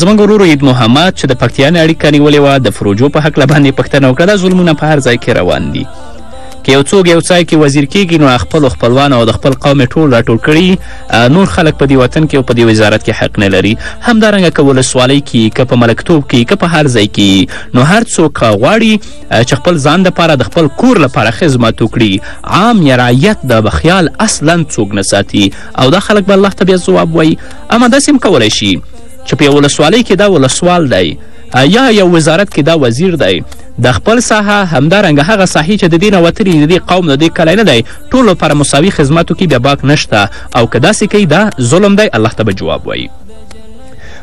زمونږ ورور عید محمد چې د پکتیا نه اړیکه نیولې وه د فروجو په هکله باندې پوښتنه وکړه دا ظلمونه په هر ځای کې روان دي که یو څوک یو ځای کې وزیر کیږي نو خپلو خپلوانو او د خپل قوم یې ټول راټول کړي نور خلک په دې وطن کې او په دې وزارت کې حق نه لري همدارنګه که ولسوالۍ کې که په ملکتوب کې که په هر ځای کې نو هر څوک غواړي چې خپل ځان دپاره د خپل کور لپاره خدمت وکړي عام یا رعیت د خیال اصلا څوک نه ساتي او دا خلک به الله ته بیا ځواب وایي اما داسې هم کولی شي چې په یو ولسوالۍ کې دا ولسوال دی یا یو وزارت کې دا وزیر دی د خپل ساحه همدارنګه هغه ساحې چې د دې نه وتلي د دې قوم د دې کلی نه دی ټول لپاره مساوي خدماتو کې بیا باک نشته او که داسې کوي دا ظلم دی الله ته به جواب وایي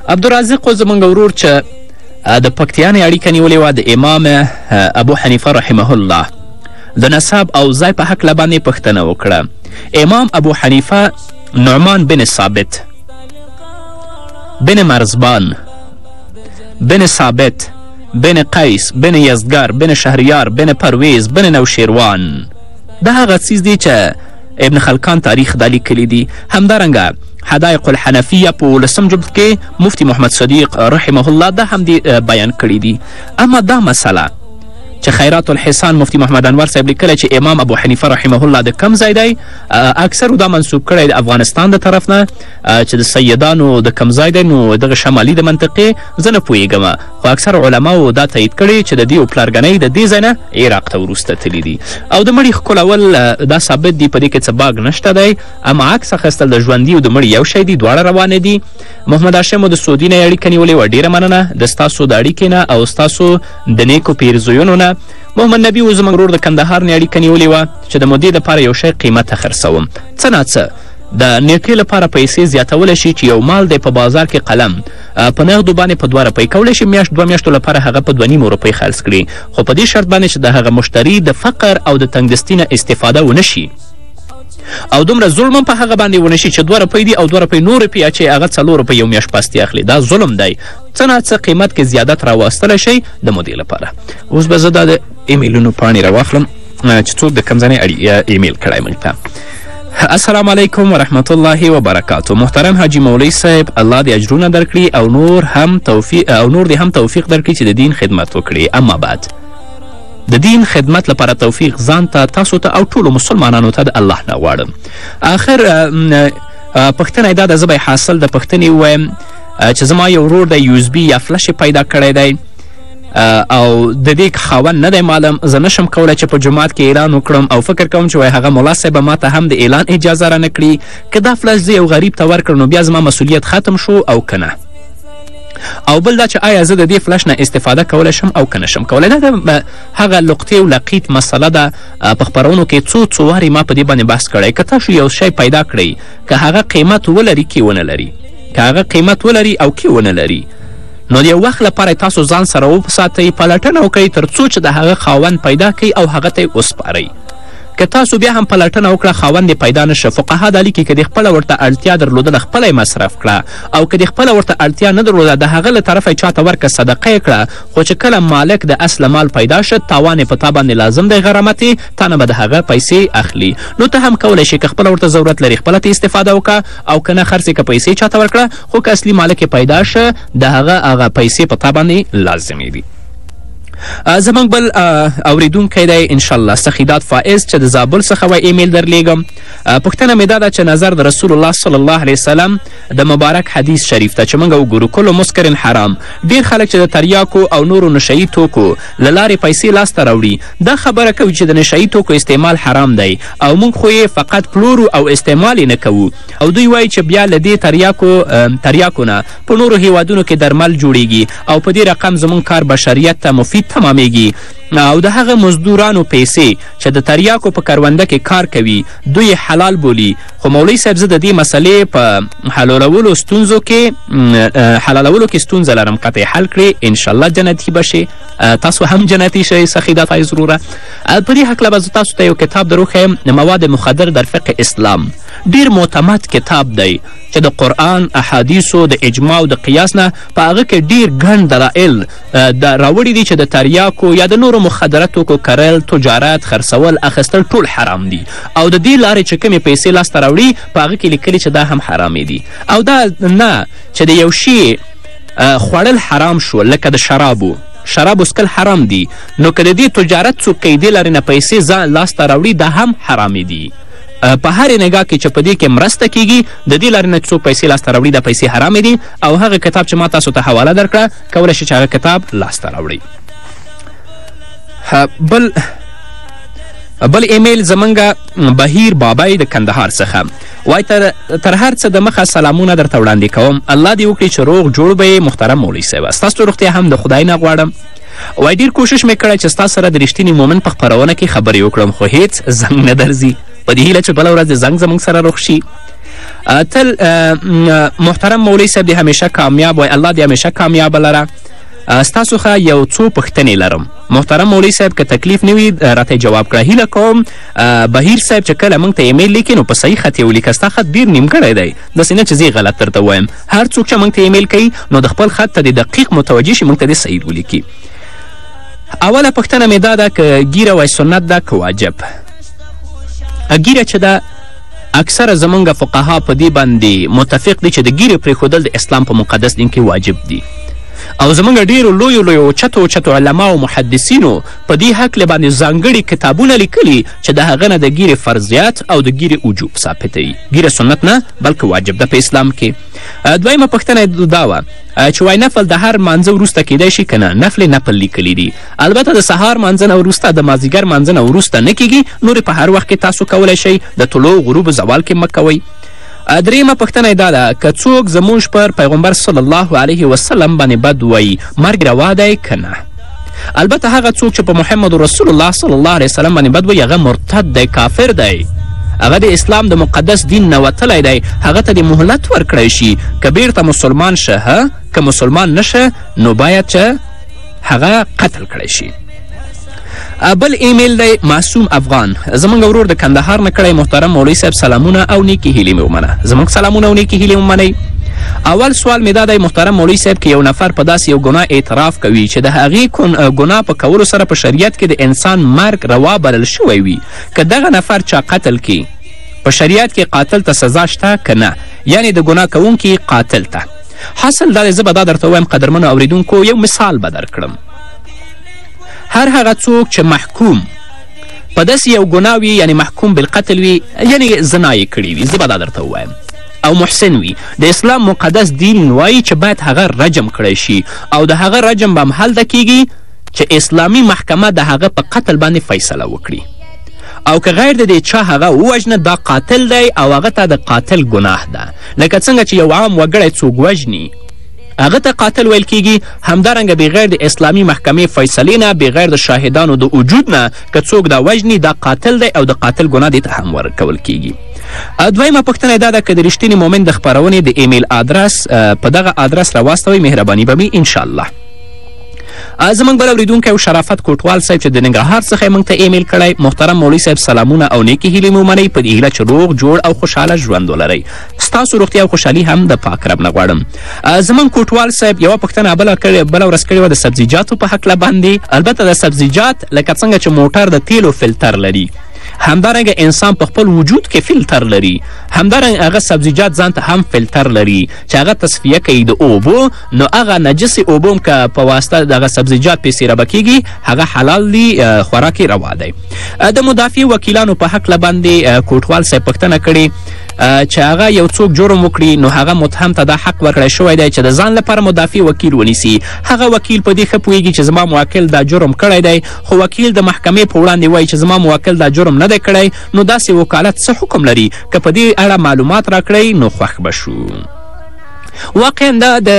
عبدالرازق خو زموږ ورور چې د پکتیانې اړیکه نیولې وه د امام ابو حنیفه رحمه الله د نسب او ځای په هکله باندې پوښتنه وکړه امام ابو حنیفه نعمان بن ثابت بن مرزبان بن ثابت بن قیس بن یزدګر بن شهریار بن پرویز بن نوشیروان دا هغه څیز دی چې ابن خلکان تاریخ دا لیکلی دي همدارنګه حدایق الحنفیه په ولسم جلد کې مفتی محمد صدیق رحمه الله دا هم دی بیان کړی دي اما دا مسله چې خیرات الحسان مفتی محمد انور صاحب لیکلی چې امام ابو حنیفه رحمه الله د کم ځای دی اکثرو دا منسوب کړی د افغانستان د طرف نه چې د سیدانو د کم ځای دی نو دغه شمالي د منطقې زه نه پوهېږم خو اکثر علماو دا تایید کړی چې د دیو پلارګنۍ د دې ځای نه عراق ته وروسته تللي دي او د مړي ښکلول دا ثابت دي په دې کې څه باګ نشته دی اما عکس اخیستل د ژوندي او د مړي یو شی دي دواړه روانه دي محمد هاشم د سعودي نه اړیکه نیولې وه ډېره مننه د ستاسو د اړیکې نه او ستاسو د نیکو پیرزویونو نه محمد نبي و زموږ ورور د کندهار نه اړیکه نیولې وه چې د مودې لپاره یو شی قیمته خرڅوم څه نا څه د نیټې لپاره پیسې زیاتولی شي چې یو مال دی په بازار کې قلم په نغدو باندې په دوه روپۍ کولی شي میاشت دوه میاشتو لپاره هغه په دوه نیمو روپۍ خرڅ کړي خو په دې شرط باندې چې د هغه مشتری د فقر او د تنګدستي نه استفاده ونه شي او دومره ظلم هم په هغه باندې ونه شي چې دوه روپۍ دي او دوه روپۍ نور روپۍ اچوي هغه څلور روپۍ یو میاشت پاستې اخلي دا ظلم دی څه نه څه قیمت کې زیادت راوستلی شئ د مودې لپاره اوس به زه دا د ایمیلونو پاڼې راواخلم چې څوک د کوم ځای ایمیل کړی موږ ته السلام علیکم ورحمت الله وبرکاتو محترم حاجی مولوی صاحب الله دې اجرونه درکړي او نور هم توفیق او نور دې هم توفیق درکړي چې د دین خدمت وکړي اما بعد د دین خدمت لپاره توفیق ځان ته تاسو ته او ټولو مسلمانانو ته د الله نه غواړم آخر پښتنه دا ده زه به حاصل د پښتنې ووایم چې زما یو ورور دی یوزبي یا فلش پیدا کړی دی او د دې خاوند نه دی معلم زه نشم کولی چې په جومات کې اعلان وکړم او فکر کوم چې وایي هغه ملا صاحب به ماته هم د اعلان اجازه رانه کړي که دا فلش زه یو غریب ته ورکړم نو بیا زما مسؤلیت ختم شو او که نه او بل دا چې آیا زه د دې فلش نه استفاده کولی شم او که نه شم کولی دا د هغه لقطې او لقیط مسله ده په خپرونو کې څو څو وارې ما په دې باندې بحث کړی که تاسو یو شی پیدا کړئ که هغه قیمت ولري کې ونه لري که هغه قیمت ولري او کې ونه لري نو د یو وخت لپاره یې تاسو ځان سره وساتئ، پلټنه وکړئ تر څو چې د هغه خاوند پیدا کړئ او هغه ته یې وسپارئ. که تاسو بیا هم پلټنه وکړه خاوند یې پیدا نه شه، فقها دا لیکي که دې خپله ورته اړتیا درلودله خپله یې مصرف کړه او که دې خپله ورته اړتیا نه درلوده د هغه له طرفه یې چا ته ورکړه، صدقه یې کړه، خو چې کله مالک د اصله مال پیدا شه تاوان یې په تا باندې لازم دی غرامت یې، تا نه به د هغه پیسې اخلي. نو ته هم کولی شې که خپله ورته ضرورت لري خپله ترې استفاده وکړه او که نه خرڅ یې کړه پیسې چا ته ورکړه، خو که اصلي مالک یې پیدا شه د هغه هغه پیسې په تا باندې لازمې دي زمونږ بل اوریدونکی دی انشاءالله سخیداد فائز چې د زابل څخه وای ایمیل درلیږم پوښتنه مې دا ده چې نظر د رسول الله صلی الله علیه وسلم د مبارک حدیث شریف ته چې موږ وګورو کلو مسکرن حرام ډیر خلک چې د تریاکو او نورو نشهیي توکو له لارې پیسې لاسته راوړي دا خبره کوي چې د نشهیي توکو استعمال حرام دی او موږ خو یې فقط پلورو او استعمال یې نه کوو او دوی وایي چې بیا له دې تریاکو تریاکو نه په نورو هیوادونو کې درمل جوړیږي او په دې رقم زموږ کار بشریت ته مفید تمامیږي او د هغه مزدورانو پیسې چې د تریاکو په کرونده کې کار کوي دوی حلال بولي خو مولوي صاحب زه د دې مسلې په حلالولو ستونزو کې حلالولو کې ستونزه لرم قطع حل کړې انشاءالله جنتي به شي تاسو هم جنتي شئ سخي دا فایز وروره په دې هکله به زه تاسو ته یو کتاب دروښیم مواد مخدر در فقه اسلام ډېر معتمد کتاب دی چې د قرآن احادیثو د اجماع او د قیاس نه په هغه کې ډېر ګڼ دلایل راوړي دي چې د تریاکو یا د نورو مخدره توکو کرل تجارت خرڅول اخیستل ټول حرام دي او د دې لارې چې کومې پیسې لاسته راوړي په هغه کې لیکلي چې دا هم حرامې دي او دا نه چې د یو شي خوړل حرام شو لکه د شرابو شراب وسکل حرام دي نو که د دې تجارت څوک کوي دې لارې نه پیسې ځان لاسته راوړي دا هم حرامې دي په هرې نګاه کې چې په دې کې مرسته کېږي د دې لارې نه چې څوک پیسې لاسته راوړي دا پیسې حرامې دي او هغه کتاب چې ما تاسو ته حواله درکړه کولی شئ چې هغه کتاب لاسته راوړئ بل بل ایمیل زمونږ بهیر بابای د کندهار څخه وای تر, تر هر څه د مخه سلامونه درته وړاندې کوم الله دې وکړي چې روغ جوړ به یې محترم مولوي صاحب ستاسو روغتیا هم د خدای نه غواړم وای ډیر کوشش مې کړی چې ستا سره د رښتیني مومن په خپرونه کې خبرې وکړم خو هیڅ زنګ نه درځي په دې هیله چې بله ورځ د زنګ زموږ سره روغ شي تل محترم مولوی صاحب دې همیشه کامیاب وای الله دې همیشه کامیابه لره ستاسو ښه یو څو پوښتنې لرم محترم مولوی صاحب که تکلیف نه وي راته جواب کړه هیله کوم بهیر صاحب چې کله موږ ته ایمیل لیکې نو په صحیح خط یې ولیکه ستا خط ډېر نیمګړی دی داسې نه چې زه غلط درته وایم هر څوک چې موږ ته ایمیل کوي نو د خپل خط ته دې دقیق متوجه شي موږ ته دې سعید ولیکي اوله پوښتنه مې دا ده که ګیره وای سنت ده که واجب ګیره چې ده اکثره زمونږ فقها په دې باندې متفق دي چې د ګیرې پرېښودل د اسلام په مقدس دین کې واجب دي او زمونږ ډیرو لویو لویو اوچتو اوچتو علماو محدثینو په دې هکله باندې ځانګړي کتابونه لیکلي چې د هغه نه د ګیرې فرضیات او د ګیرې وجوب ثابتوي ږیره سنت نه بلکې واجب ده په اسلام کې دویمه پوښتنه دا وه چې وای نفل د هر مانځه وروسته کیدای شي که نه نفل نفل لیکلی دي البته د سهار مانځه نه وروسته د مازدیګر مانځه نه وروسته نه کیږي نورې په هر وخت کې تاسو کولی شئ د طلوع غروب زوال کې مه کوئ درېیمه پوښتنه یې دا ده که څوک زموږ پر پیغمبر صلی الله علیه وسلم باندې بد وایي مرګ روا دی که نه البته هغه څوک چې په محمد رسول الله صلی الله علیه وسلم باندې بد وایي هغه مرتد دی کافر دی هغه د اسلام د مقدس دین نه وتلی دی هغه ته د مهلت ورکړی شي که بیرته مسلمان شه که مسلمان نشه نو باید چې هغه قتل کړی شي بل ایمیل دی معصوم افغان زمونږ ورور د کندهار نه کړی محترم مولوی صاحب سلامونه او نیکې هیلې مې ومنه زمونږ سلامونه او نیکې هیلې ومنئ اول سوال مې دا دی محترم مولوی صاحب که یو نفر په داسې یو ګناه اعتراف کوي چې د هغې ګناه په کولو سره په شریعت کې د انسان مرګ روا بلل شوی وي که دغه نفر چا قتل کی په شریعت کې قاتل ته سزا شته که نه یعنې د ګناه کوونکي قاتل ته حاصل دا دی زه به دا درته ووایم قدرمنو اوریدونکو یو مثال به درکړم هر هغه څوک چې محکوم په داسې یو ګناه وي یعنې محکوم بالقتل وي یعنې زنا یې کړې وي زه به دا درته ووایم او محسن وي د اسلام مقدس دین وایي چې باید هغه رجم کړی شي او د هغه رجم به هم هلته کیږي چې اسلامي محکمه د هغه په قتل باندې فیصله وکړي او که غیر د دې چا هغه ووژنه دا قاتل دی او هغه ته د قاتل ګناه ده لکه څنګه چې یو عام وګړی څوک وژني هغه ته قاتل ویل کیږي همدارنګه بغیر د اسلامي محکمې فیصلې نه بغیر د شاهدانو د وجود نه که څوک دا وژني دا قاتل دی او د قاتل ګناه دې ته هم ورکول کیږي دویمه پوښتنه دا ده که د رښتیني مؤمن د خپرونې د ایمیل آدرس په دغه آدرس راواستوئ مهرباني به وي انشاءالله زموږ بل اورېدونکی او شرافت کوټوال صاحب چې د ننګرهار څخه یې موږ ته ایمیل کړی محترم مولوي صاحب سلامونه او نیکې هیلې مو منئ په دې هیله چې روغ جوړ او خوشحاله ژوند ولرئ ستاسو روغتیا او خوشحالي هم د پاک رب نه غواړم زمونږ کوټوال صاحب یوه پوښتنه بله کړې بله ورځ کړې وه د سبزیجاتو په هکله باندې البته د سبزیجات لکه څنګه چې موټر د تیلو فلتر لري همدارنګه انسان په خپل وجود کې فلتر لري همدارنګه هغه سبزیجات ځان ته هم فلتر لري چې هغه تصفیه کوي د اوبو نو هغه نجسې اوبه هم که په واسطه دغه سبزیجات پې سیرابه کیږي هغه حلال دي خوراک یې روا دی د مدافع وکیلانو په هکله باندې کوټوال صاحب پوښتنه کړې چې هغه یو څوک جرم وکړي نو هغه متهم ته دا حق ورکړی شوی دی چې د ځان لپاره مدافع وکیل ونیسي هغه وکیل په دې ښه پوهیږي چې زما موکل دا جرم کړی دی خو وکیل د محکمې په وړاندې وایي چې زما موکل دا جرم نه دی کړی نو داسې وکالت څه حکم لري که په دې اړه معلومات راکړئ نو خوښ به شو واقعا دا د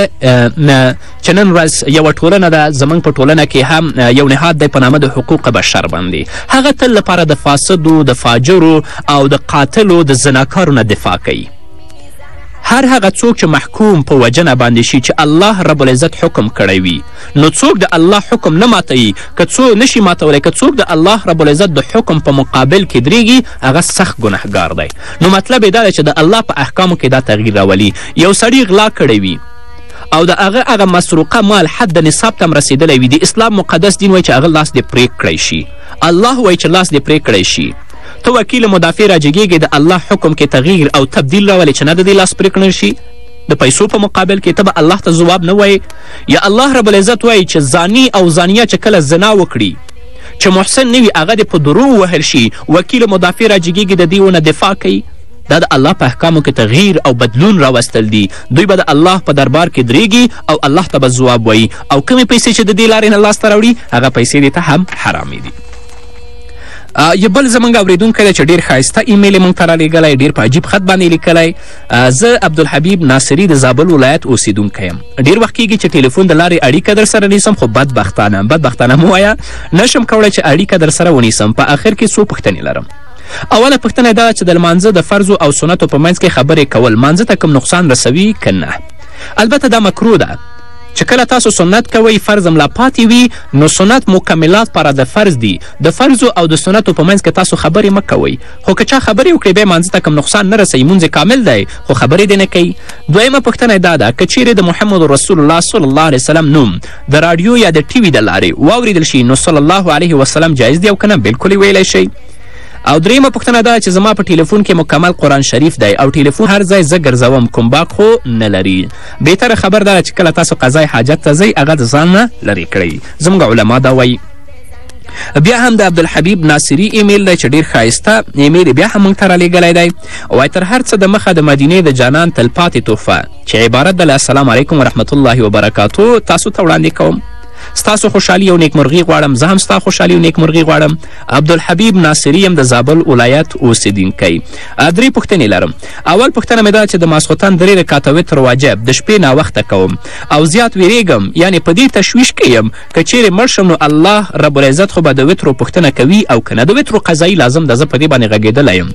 چې نن ورځ یوه ټولنه ده زموږ په ټولنه کې هم یو نهاد دی په نامه د حقوق بشر باندې هغه تل لپاره د فاسدو د فاجرو او د قاتلو د زناکارو نه دفاع کوي هر هغه څوک چې محکوم په وجنه باندې شي چې الله رب العزت حکم کړی وي نو څوک د الله حکم نه ماتوي که څو نشي ماتولی که څوک د الله رب العزت د حکم په مقابل کې درېږي هغه سخت ګنهګار دی نو مطلب یې دا دی چې د الله په احکامو کې دا تغییر راولي یو سړي غلا کړی وي او د هغه هغه مسروقه مال حد نصاب ته هم رسېدلی وي د اسلام مقدس دین وایي چې هغه لاس دې پرې کړی شي الله وایي چې لاس دې پرې کړی شي ته وکیل مدافع راجګیږې د الله حکم کې تغییر او تبدیل راولې چې نه د دې لاس پرې کړی شي د پیسو په مقابل کې ته به الله ته ځواب نه وایې یا الله رب العزت وایي چې ځاني او ځانیه چې کله زنا وکړي چې محسن نه وي هغه دې په درو ووهل شي وکیل مدافع راجګیږي د دې ونه دفاع کوي دا د الله په احکامو کې تغییر او بدلون راوستل دي دوی به د الله په دربار کې درېږي او الله ته به ځواب وایي او کومې پیسې چې د دې لارې نه لاسته راوړي هغه پیسې دې ته هم حرامې دي یو بل زمونږ اورېدونکی دی چې ډېر ښایسته ایمیل یې مونږ ته رالیږلی ډېر په عجیب خط باندې لیکلی زه عبدالحبیب ناصري د زابل ولایت اوسېدونکی یم ډېر وخت کېږي چې ټلیفون د لارې اړیکه در سره نیسم خو بدبختانه بدبختانه مو وایه نه شم کولی چې اړیکه در سره ونیسم په آخر کې څو پوښتنې لرم اوله پوښتنه دا چې د لمانځه د فرضو او سنتو په منځ کې خبرې کول مانځه ته کوم نقصان رسوي که نه البته دا مکرو ده چې کله تاسو سنت کوئ فرض ملا پاتې وي نو سنت مکملات پر د فرض دي د فرضو او د سنتو په منځ کې تاسو خبرې مه کوئ خو که چا خبرې وکړې بیا مانځه ته کوم نقصان نه رسوي مونځ کامل دی خو خبرې دې نه کوي دویمه پوښتنه دا ده که چیرې د محمد رسول الله صلی الله علیه وسلم نوم د راډیو یا د ټي وي د لارې واوریدل شي نو صلی الله علیه وسلم جایز دی او کنه بالکل ویلی شئ او دریمه پوښتنه دا چې زما په ټلیفون کې مکمل قرآن شریف دی او ټلیفون هر ځای زه ګرځوم کوم باک خو نه لري بهتره خبر دا چې کله تاسو قضای حاجت ته ځئ هغه د ځان نه لرې کړئ زموږ علما دا وایي بیا هم د عبدالحبیب ناصري ایمیل دی چې ډیر ښایسته ایمیل بیا هم موږ ته رالیږلی دی وایي تر هر څه د مخه د مدینې د جانان تلپاتې تحفه چې عبارت ده له السلام علیکم ورحمت الله وبرکاتو تاسو ته وړاندې کوم ستاسو خوشحالي او نیکمرغي غواړم زه هم ستا خوشحالي او نیکمرغي غواړم عبدالحبیب ناصري یم د زابل ولایت اوسېدونکی درې پوښتنې لرم اول پوښتنه مې دا چې د ماسخوتن درې رکاته وتر واجب د شپې ناوخته کوم او زیات ویرېږم یعنې په دې تشویش کې یم که چیرې مړ شم نو الله رب العزت خو به د وترو پوښتنه کوي او که نه د وترو قضایي لازم ده زه په دې باندې غږېدلی یم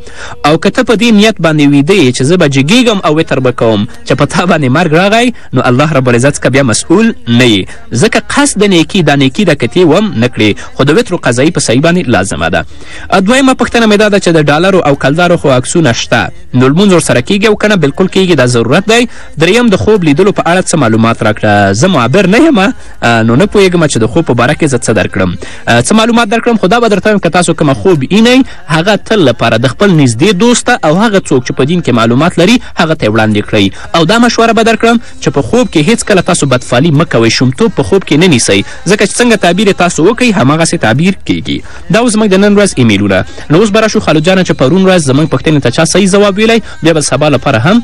او که ته په دې نیت باندې ویده یې چې زه به جګیږم او وتر به کوم چې په تا باندې مرګ راغی نو الله رب العزت څخه بیا مسؤول نه یې ځکه قصد د نیکي دا نیکي ده که تې وم نه کړې خو د وترو قضایي په صحیح باندې لازمه ده دویمه پوښتنه مې دا ده چې د ډالرو او کلدارو خو عکسونه شته نو لمونځ ورسره کیږي او که نه بلکل کیږي دا ضرورت دی دریم د خوب لیدلو په اړه څه معلومات راکړه زه معبر نه یم نو نه پوهېږم چې د خوب په باره کې زه څه درکړم څه معلومات درکړم خو دا به درته وایم که تاسو کومه خوب اینئ هغه تل لپاره د خپل نږدې دوست ته او هغه څوک چې په دین کې معلومات لري هغه ته یې وړاندې کړئ او دا مشوره به درکړم چې په خوب کې هیڅکله تاسو بدفعلي مه کوئ شومتوب په خوب کې نه نیسئ ځکه چې څنګه تعبیر یې تاسو وکړئ هماغسې تعبیر کیږي دا اوس زموږ د نن ورځ ایمیلونه نو اوس به راشو خالد جانه چې پرون ورځ زموږ پوښتنې ته چا صحیح ځواب ویلی بیا به سبا لپاره هم